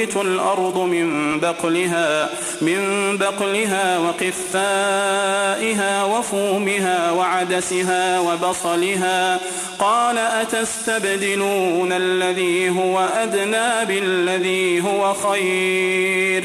تنبت الأرض من بقلها من بقلها وقثائها وفومها وعدسها وبصلها. قال أتستبدلون الذي هو أدنى بالذي هو خير؟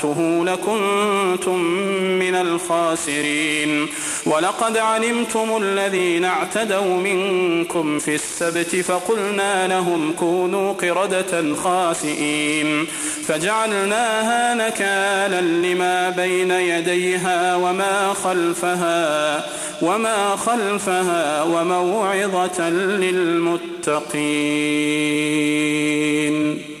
لكنتم من الخاسرين ولقد علمتم الذين اعتدوا منكم في السبت فقلنا لهم كونوا قردة خاسئين فجعلناها نكالا لما بين يديها وما خلفها وما خلفها وموعظة للمتقين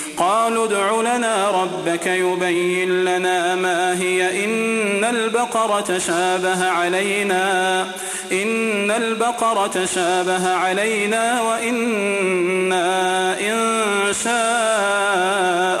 قالوا ادع لنا ربك يبين لنا ما هي. إن البقرة شابه علينا. إن البقرة شابه علينا وإنا إن شاء